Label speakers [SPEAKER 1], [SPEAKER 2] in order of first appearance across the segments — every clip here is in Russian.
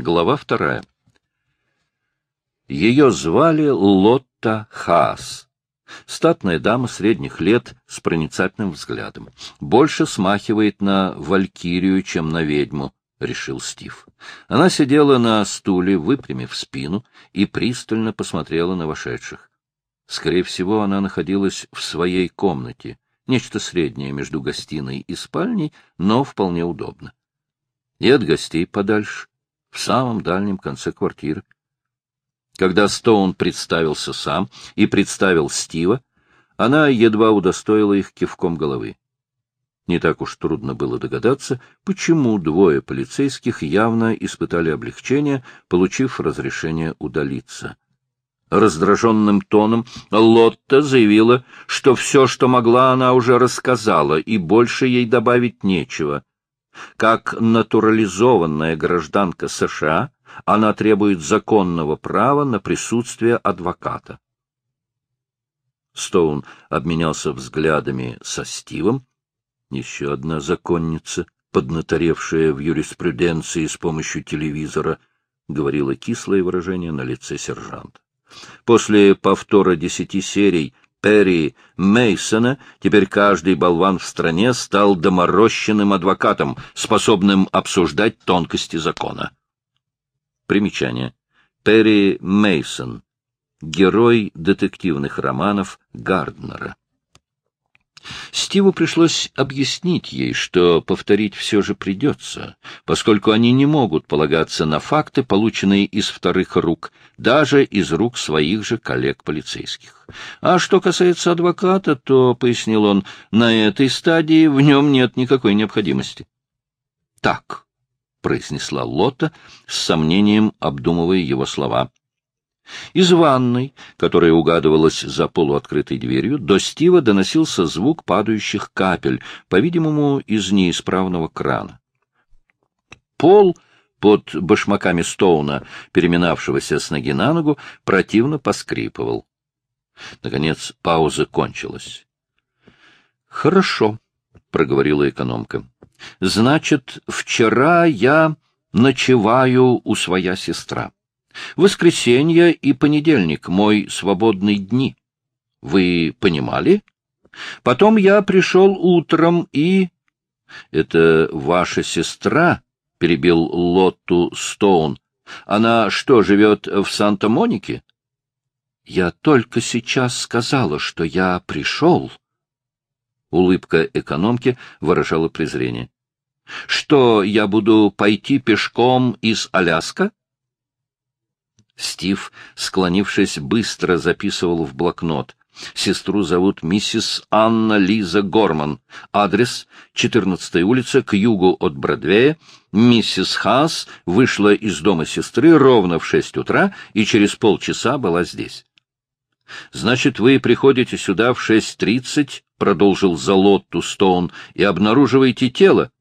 [SPEAKER 1] Глава вторая. Ее звали Лотта Хаас. Статная дама средних лет с проницательным взглядом. Больше смахивает на валькирию, чем на ведьму, — решил Стив. Она сидела на стуле, выпрямив спину, и пристально посмотрела на вошедших. Скорее всего, она находилась в своей комнате, нечто среднее между гостиной и спальней, но вполне удобно. И от гостей подальше, в самом дальнем конце квартиры. Когда Стоун представился сам и представил Стива, она едва удостоила их кивком головы. Не так уж трудно было догадаться, почему двое полицейских явно испытали облегчение, получив разрешение удалиться. Раздраженным тоном Лотта заявила, что все, что могла, она уже рассказала, и больше ей добавить нечего. Как натурализованная гражданка США, она требует законного права на присутствие адвоката. Стоун обменялся взглядами со Стивом. Еще одна законница, поднаторевшая в юриспруденции с помощью телевизора, говорила кислое выражение на лице сержанта. После повтора десяти серий Перри Мейсона теперь каждый болван в стране стал доморощенным адвокатом, способным обсуждать тонкости закона. Примечание. Перри Мейсон. Герой детективных романов Гарднера. Стиву пришлось объяснить ей, что повторить все же придется, поскольку они не могут полагаться на факты, полученные из вторых рук, даже из рук своих же коллег-полицейских. А что касается адвоката, то, — пояснил он, — на этой стадии в нем нет никакой необходимости. — Так, — произнесла Лота, с сомнением обдумывая его слова. Из ванной, которая угадывалась за полуоткрытой дверью, до Стива доносился звук падающих капель, по-видимому, из неисправного крана. Пол под башмаками Стоуна, переминавшегося с ноги на ногу, противно поскрипывал. Наконец пауза кончилась. — Хорошо, — проговорила экономка. — Значит, вчера я ночеваю у своя сестра. Воскресенье и понедельник — мой свободный дни. Вы понимали? Потом я пришел утром и... — Это ваша сестра? — перебил Лотту Стоун. — Она что, живет в Санта-Монике? — Я только сейчас сказала, что я пришел. Улыбка экономки выражала презрение. — Что, я буду пойти пешком из Аляска? Стив, склонившись, быстро записывал в блокнот. Сестру зовут миссис Анна Лиза Горман. Адрес — 14 улица, к югу от Бродвея. Миссис Хаас вышла из дома сестры ровно в шесть утра и через полчаса была здесь. — Значит, вы приходите сюда в шесть тридцать, — продолжил Залотту Стоун, — и обнаруживаете тело.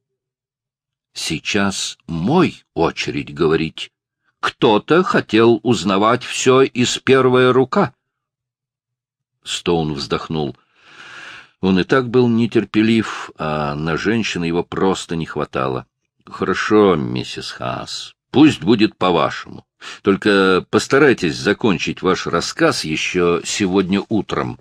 [SPEAKER 1] — Сейчас мой очередь говорить, кто-то хотел узнавать все из первой рука. Стоун вздохнул. Он и так был нетерпелив, а на женщин его просто не хватало. — Хорошо, миссис Хаас, пусть будет по-вашему. Только постарайтесь закончить ваш рассказ еще сегодня утром.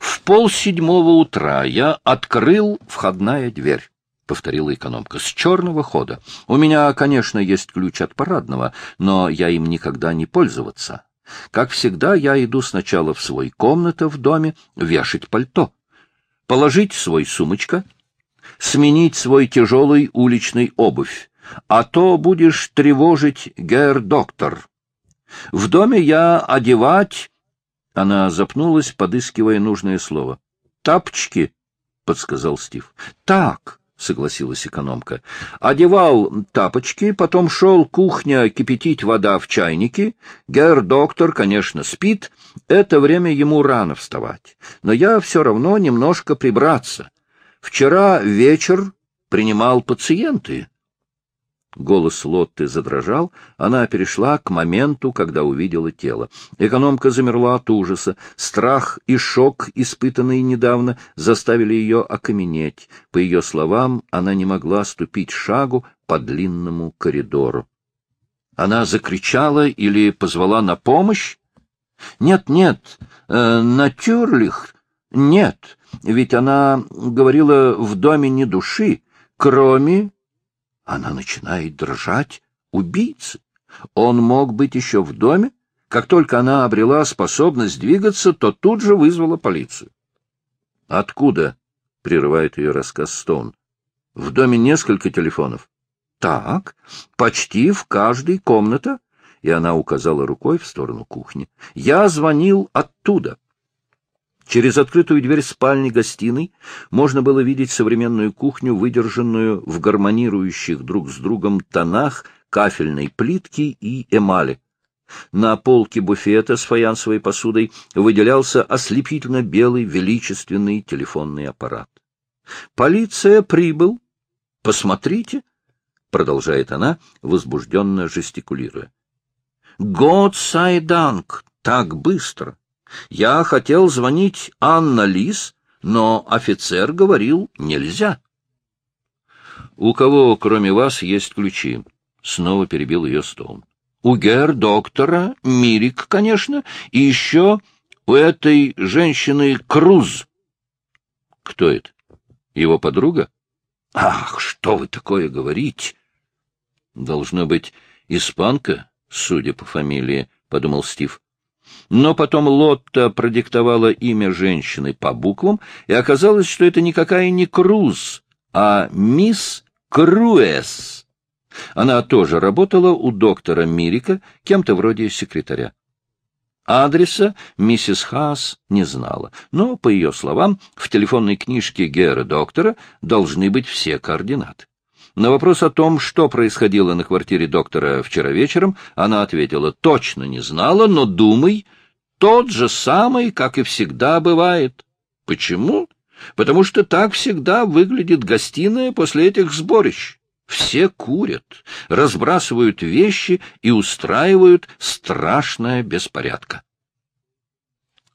[SPEAKER 1] В полседьмого утра я открыл входная дверь. — повторила экономка, — с черного хода. У меня, конечно, есть ключ от парадного, но я им никогда не пользоваться. Как всегда, я иду сначала в свой комнату в доме вешать пальто, положить свой сумочка, сменить свой тяжелый уличный обувь, а то будешь тревожить гер-доктор. В доме я одевать... Она запнулась, подыскивая нужное слово. «Тапочки», — подсказал Стив. «Так», — согласилась экономка. Одевал тапочки, потом шел кухня кипятить вода в чайнике. Гер-доктор, конечно, спит. Это время ему рано вставать. Но я все равно немножко прибраться. Вчера вечер принимал пациенты. Голос Лотты задрожал, она перешла к моменту, когда увидела тело. Экономка замерла от ужаса. Страх и шок, испытанные недавно, заставили ее окаменеть. По ее словам, она не могла ступить шагу по длинному коридору. Она закричала или позвала на помощь? Нет, нет, э, натюрлих, нет, ведь она говорила в доме не души, кроме... Она начинает дрожать. Убийцы. Он мог быть еще в доме? Как только она обрела способность двигаться, то тут же вызвала полицию. «Откуда?» — прерывает ее рассказ Стоун. «В доме несколько телефонов». «Так, почти в каждой комната», — и она указала рукой в сторону кухни. «Я звонил оттуда». Через открытую дверь спальни-гостиной можно было видеть современную кухню, выдержанную в гармонирующих друг с другом тонах кафельной плитки и эмали. На полке буфета с фаянсовой посудой выделялся ослепительно белый величественный телефонный аппарат. «Полиция прибыл. Посмотрите», — продолжает она, возбужденно жестикулируя. «Год сайданг! Так быстро! Я хотел звонить Анна Лис, но офицер говорил, нельзя». «У кого, кроме вас, есть ключи?» — снова перебил ее Стоун. У гер доктора, Мирик, конечно, и еще у этой женщины Круз. Кто это? Его подруга? Ах, что вы такое говорите? Должно быть, испанка, судя по фамилии, — подумал Стив. Но потом Лотта продиктовала имя женщины по буквам, и оказалось, что это никакая не Круз, а мисс Круэс. Она тоже работала у доктора Мирика, кем-то вроде секретаря. Адреса миссис Хаас не знала, но, по ее словам, в телефонной книжке Гера доктора должны быть все координаты. На вопрос о том, что происходило на квартире доктора вчера вечером, она ответила, точно не знала, но думай, тот же самый, как и всегда бывает. Почему? Потому что так всегда выглядит гостиная после этих сборищ. Все курят, разбрасывают вещи и устраивают страшное беспорядка.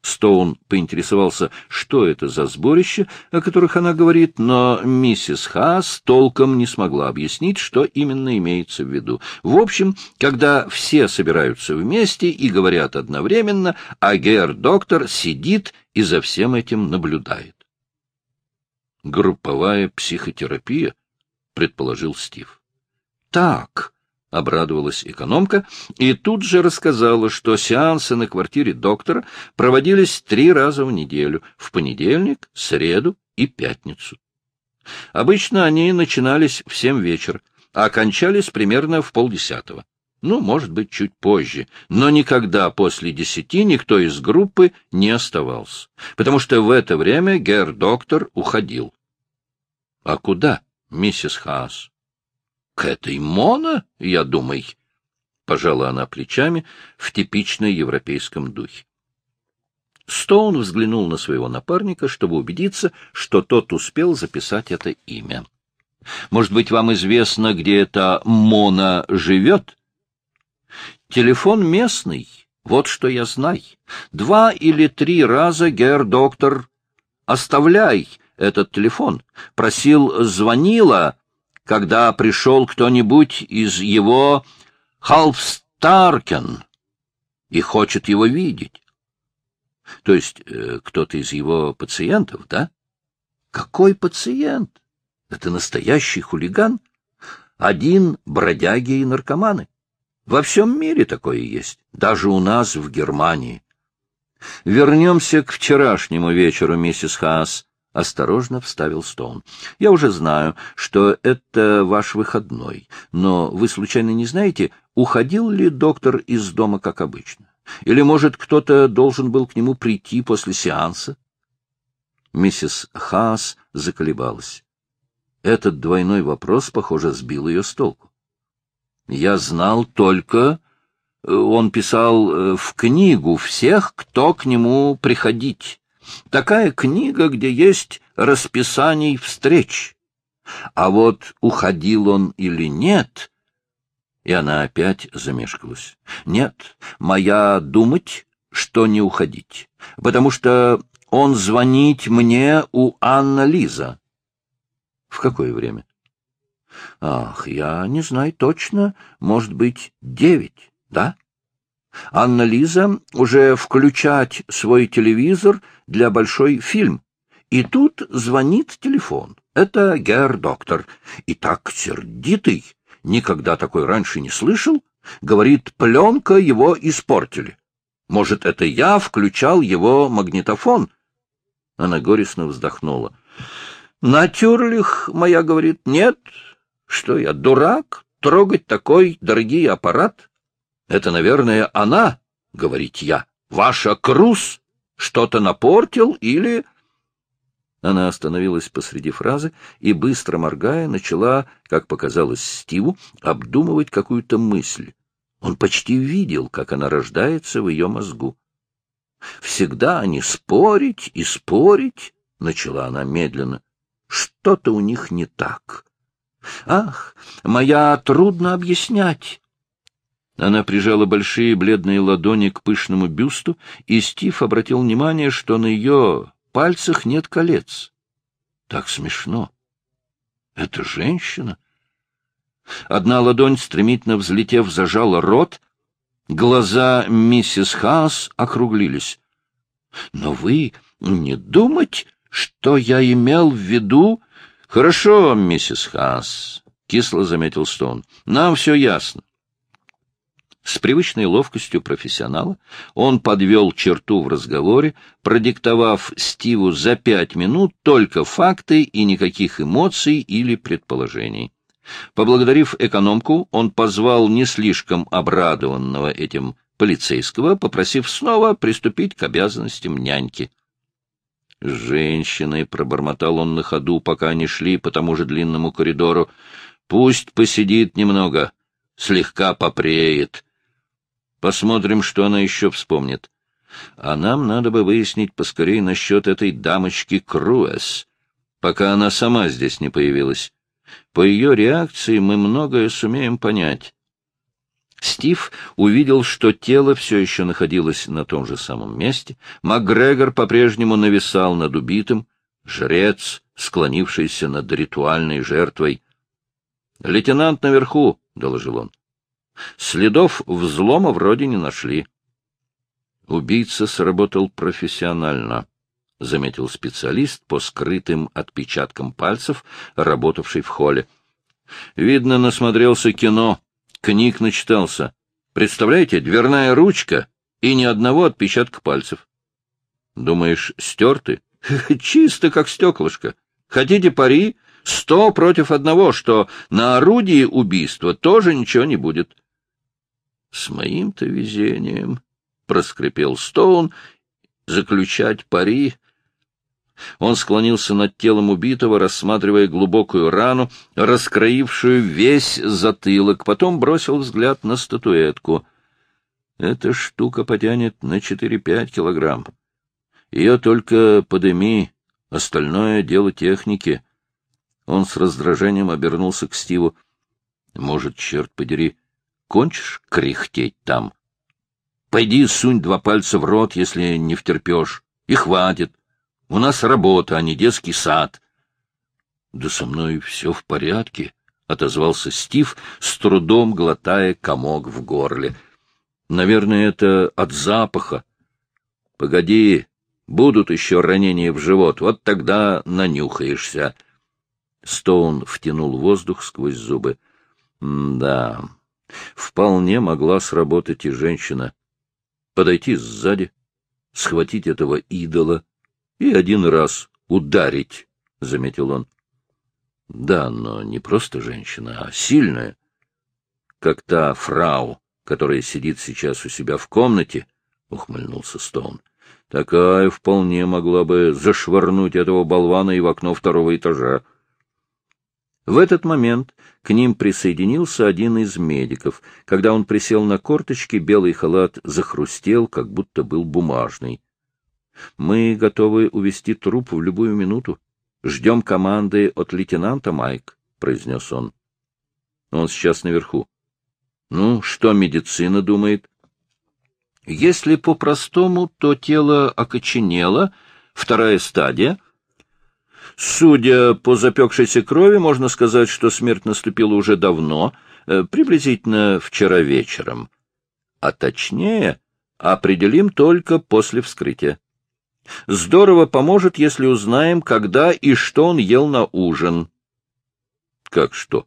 [SPEAKER 1] Стоун поинтересовался, что это за сборище, о которых она говорит, но миссис Хаас толком не смогла объяснить, что именно имеется в виду. В общем, когда все собираются вместе и говорят одновременно, а гер-доктор сидит и за всем этим наблюдает. Групповая психотерапия — предположил Стив. Так, обрадовалась экономка и тут же рассказала, что сеансы на квартире доктора проводились три раза в неделю, в понедельник, среду и пятницу. Обычно они начинались в семь вечера, а окончались примерно в полдесятого. Ну, может быть, чуть позже, но никогда после десяти никто из группы не оставался, потому что в это время гер-доктор уходил. — А куда? миссис Хаас. — К этой Мона, я думаю, — пожала она плечами в типичной европейском духе. Стоун взглянул на своего напарника, чтобы убедиться, что тот успел записать это имя. — Может быть, вам известно, где эта Мона живет? — Телефон местный, вот что я знаю. Два или три раза, гер-доктор, оставляй этот телефон, просил, звонила, когда пришел кто-нибудь из его Халфстаркен и хочет его видеть. То есть э, кто-то из его пациентов, да? Какой пациент? Это настоящий хулиган? Один бродяги и наркоманы. Во всем мире такое есть, даже у нас в Германии. Вернемся к вчерашнему вечеру, миссис Хаас. — осторожно вставил Стоун. — Я уже знаю, что это ваш выходной, но вы случайно не знаете, уходил ли доктор из дома, как обычно? Или, может, кто-то должен был к нему прийти после сеанса? Миссис Хаас заколебалась. Этот двойной вопрос, похоже, сбил ее с толку. Я знал только... Он писал э, в книгу всех, кто к нему приходить. Такая книга, где есть расписаний встреч. А вот уходил он или нет... И она опять замешкалась. Нет, моя думать, что не уходить, потому что он звонить мне у Анна Лиза. В какое время? Ах, я не знаю точно, может быть, девять, да? Анна-Лиза уже включать свой телевизор для большой фильм. И тут звонит телефон. Это гер-доктор. И так сердитый, никогда такой раньше не слышал. Говорит, пленка его испортили. Может, это я включал его магнитофон? Она горестно вздохнула. Натюрлих, моя, говорит, нет. Что я, дурак, трогать такой дорогий аппарат? Это, наверное, она, говорит я. Ваша Круз что-то напортил или... Она остановилась посреди фразы и, быстро моргая, начала, как показалось Стиву, обдумывать какую-то мысль. Он почти видел, как она рождается в ее мозгу. «Всегда они спорить и спорить», — начала она медленно. «Что-то у них не так. Ах, моя трудно объяснять». Она прижала большие бледные ладони к пышному бюсту, и Стив обратил внимание, что на ее пальцах нет колец. Так смешно. Это женщина. Одна ладонь, стремительно взлетев, зажала рот. Глаза миссис Хаас округлились. — Но вы не думать, что я имел в виду... — Хорошо, миссис Хаас, — кисло заметил Стоун. — Нам все ясно. С привычной ловкостью профессионала он подвел черту в разговоре, продиктовав Стиву за пять минут только факты и никаких эмоций или предположений. Поблагодарив экономку, он позвал не слишком обрадованного этим полицейского, попросив снова приступить к обязанностям няньки. С женщиной пробормотал он на ходу, пока они шли по тому же длинному коридору. Пусть посидит немного, слегка попреет. Посмотрим, что она еще вспомнит. А нам надо бы выяснить поскорее насчет этой дамочки Круэс, пока она сама здесь не появилась. По ее реакции мы многое сумеем понять. Стив увидел, что тело все еще находилось на том же самом месте. Макгрегор по-прежнему нависал над убитым, жрец, склонившийся над ритуальной жертвой. — Лейтенант наверху, — доложил он. Следов взлома вроде не нашли. Убийца сработал профессионально, — заметил специалист по скрытым отпечаткам пальцев, работавший в холле. Видно, насмотрелся кино, книг начитался. Представляете, дверная ручка и ни одного отпечатка пальцев. Думаешь, стерты? Чисто как стеклышко. Хотите пари? Сто против одного, что на орудии убийства тоже ничего не будет. — С моим-то везением, — проскрипел Стоун, — заключать пари. Он склонился над телом убитого, рассматривая глубокую рану, раскроившую весь затылок, потом бросил взгляд на статуэтку. Эта штука потянет на четыре-пять килограмм. Ее только подыми, остальное — дело техники. Он с раздражением обернулся к Стиву. — Может, черт подери, Кончишь кряхтеть там? Пойди сунь два пальца в рот, если не втерпешь. И хватит. У нас работа, а не детский сад. — Да со мной все в порядке, — отозвался Стив, с трудом глотая комок в горле. — Наверное, это от запаха. — Погоди, будут еще ранения в живот, вот тогда нанюхаешься. Стоун втянул воздух сквозь зубы. — Да, Вполне могла сработать и женщина. Подойти сзади, схватить этого идола и один раз ударить, — заметил он. Да, но не просто женщина, а сильная, как та фрау, которая сидит сейчас у себя в комнате, — ухмыльнулся Стоун. Такая вполне могла бы зашвырнуть этого болвана и в окно второго этажа. В этот момент к ним присоединился один из медиков. Когда он присел на корточки, белый халат захрустел, как будто был бумажный. — Мы готовы увести труп в любую минуту. Ждем команды от лейтенанта Майк, — произнес он. — Он сейчас наверху. — Ну, что медицина думает? — Если по-простому, то тело окоченело, вторая стадия — Судя по запекшейся крови, можно сказать, что смерть наступила уже давно, э, приблизительно вчера вечером. А точнее, определим только после вскрытия. Здорово поможет, если узнаем, когда и что он ел на ужин. Как что?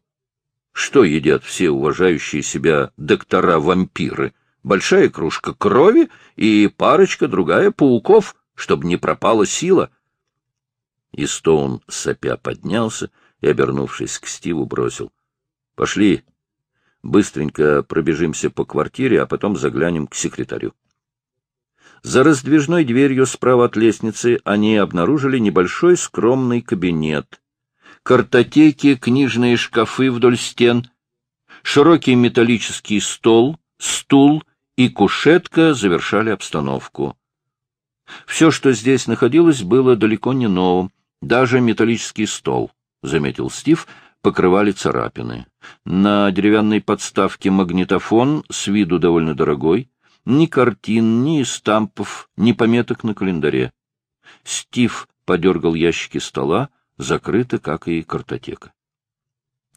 [SPEAKER 1] Что едят все уважающие себя доктора-вампиры? Большая кружка крови и парочка другая пауков, чтобы не пропала сила. И Стоун, сопя, поднялся и, обернувшись к Стиву, бросил. — Пошли, быстренько пробежимся по квартире, а потом заглянем к секретарю. За раздвижной дверью справа от лестницы они обнаружили небольшой скромный кабинет. Картотеки, книжные шкафы вдоль стен, широкий металлический стол, стул и кушетка завершали обстановку. Все, что здесь находилось, было далеко не новым, даже металлический стол, — заметил Стив, — покрывали царапины. На деревянной подставке магнитофон, с виду довольно дорогой, ни картин, ни стампов, ни пометок на календаре. Стив подергал ящики стола, закрыты, как и картотека.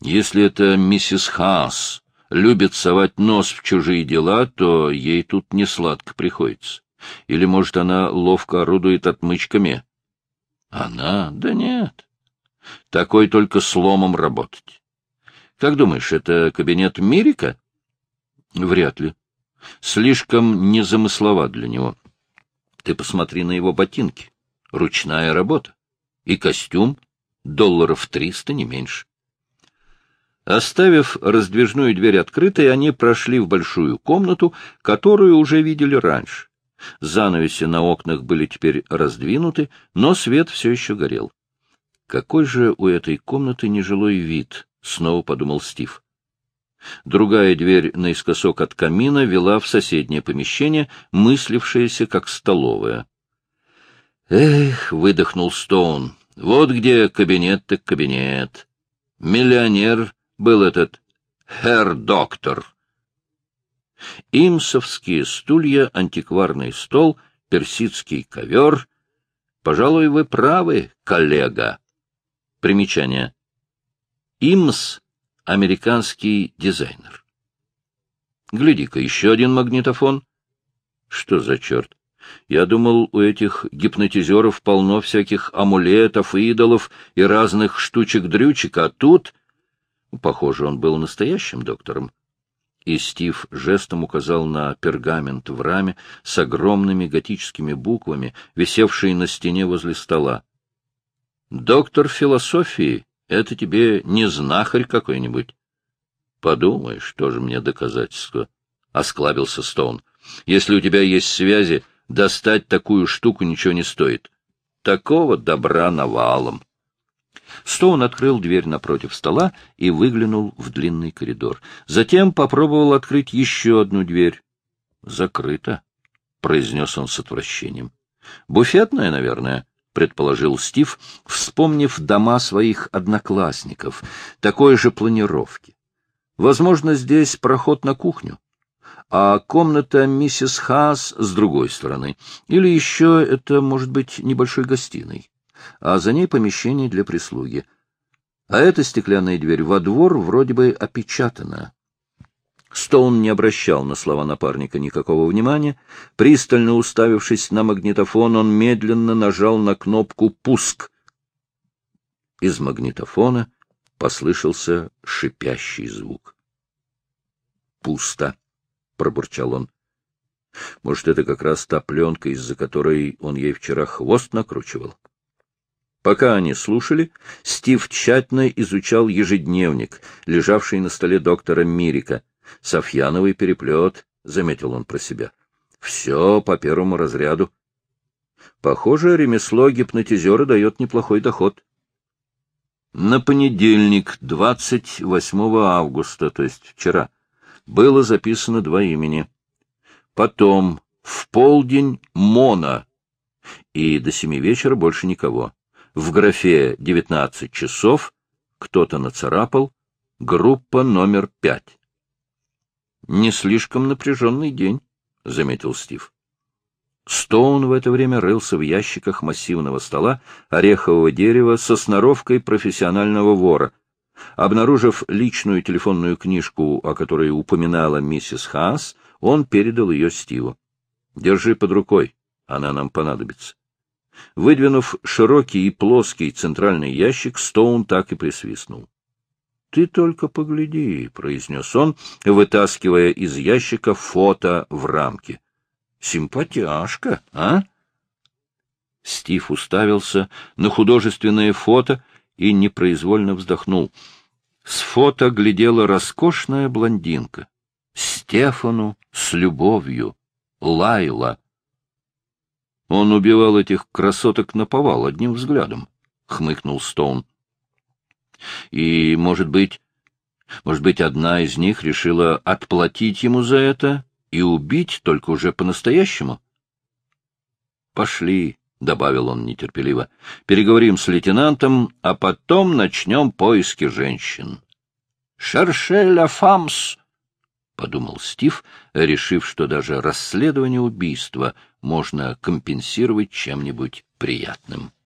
[SPEAKER 1] Если это миссис Хаас любит совать нос в чужие дела, то ей тут не сладко приходится. Или, может, она ловко орудует отмычками? Она? Да нет. Такой только сломом работать. Как думаешь, это кабинет Мирика? Вряд ли. Слишком незамысловат для него. Ты посмотри на его ботинки. Ручная работа. И костюм. Долларов триста, не меньше. Оставив раздвижную дверь открытой, они прошли в большую комнату, которую уже видели раньше. Занавеси на окнах были теперь раздвинуты, но свет все еще горел. Какой же у этой комнаты нежилой вид, — снова подумал Стив. Другая дверь наискосок от камина вела в соседнее помещение, мыслившееся как столовая. «Эх!» — выдохнул Стоун. «Вот где кабинет так кабинет. Миллионер был этот хер-доктор». Имсовские стулья, антикварный стол, персидский ковер. Пожалуй, вы правы, коллега. Примечание. Имс американский дизайнер. Гляди-ка, еще один магнитофон. Что за черт? Я думал, у этих гипнотизеров полно всяких амулетов, идолов и разных штучек-дрючек, а тут... Похоже, он был настоящим доктором. И Стив жестом указал на пергамент в раме с огромными готическими буквами, висевшие на стене возле стола. «Доктор философии это тебе не знахарь какой-нибудь. Подумаешь, что же мне доказательство? — осклабился Стоун. — Если у тебя есть связи, достать такую штуку ничего не стоит. Такого добра навалом. Стоун открыл дверь напротив стола и выглянул в длинный коридор. Затем попробовал открыть еще одну дверь. — Закрыто, — произнес он с отвращением. — Буфетная, наверное. — предположил Стив, вспомнив дома своих одноклассников, такой же планировки. Возможно, здесь проход на кухню, а комната миссис Хаас с другой стороны. Или еще это может быть небольшой гостиной, а за ней помещение для прислуги. А эта стеклянная дверь во двор вроде бы опечатана. Стоун не обращал на слова напарника никакого внимания. Пристально уставившись на магнитофон, он медленно нажал на кнопку «Пуск». Из магнитофона послышался шипящий звук. «Пусто», — пробурчал он. «Может, это как раз та пленка, из-за которой он ей вчера хвост накручивал?» Пока они слушали, Стив тщательно изучал ежедневник, лежавший на столе доктора Мирика — Софьяновый переплет, — заметил он про себя. Все по первому разряду. Похоже, ремесло гипнотизера дает неплохой доход. На понедельник, 28 августа, то есть вчера, было записано два имени. Потом, в полдень, Мона. И до семи вечера больше никого. В графе «девятнадцать часов» кто-то нацарапал «Группа номер пять». — Не слишком напряженный день, — заметил Стив. Стоун в это время рылся в ящиках массивного стола орехового дерева со сноровкой профессионального вора. Обнаружив личную телефонную книжку, о которой упоминала миссис Хаас, он передал ее Стиву. — Держи под рукой, она нам понадобится. Выдвинув широкий и плоский центральный ящик, Стоун так и присвистнул. — Ты только погляди, — произнес он, вытаскивая из ящика фото в рамке. — Симпатяшка, а? Стив уставился на художественное фото и непроизвольно вздохнул. С фото глядела роскошная блондинка. Стефану с любовью. Лайла. Он убивал этих красоток наповал одним взглядом, — хмыкнул Стоун. И, может быть, может быть, одна из них решила отплатить ему за это и убить только уже по-настоящему? — Пошли, — добавил он нетерпеливо, — переговорим с лейтенантом, а потом начнем поиски женщин. — Шерше фамс! — подумал Стив, решив, что даже расследование убийства можно компенсировать чем-нибудь приятным.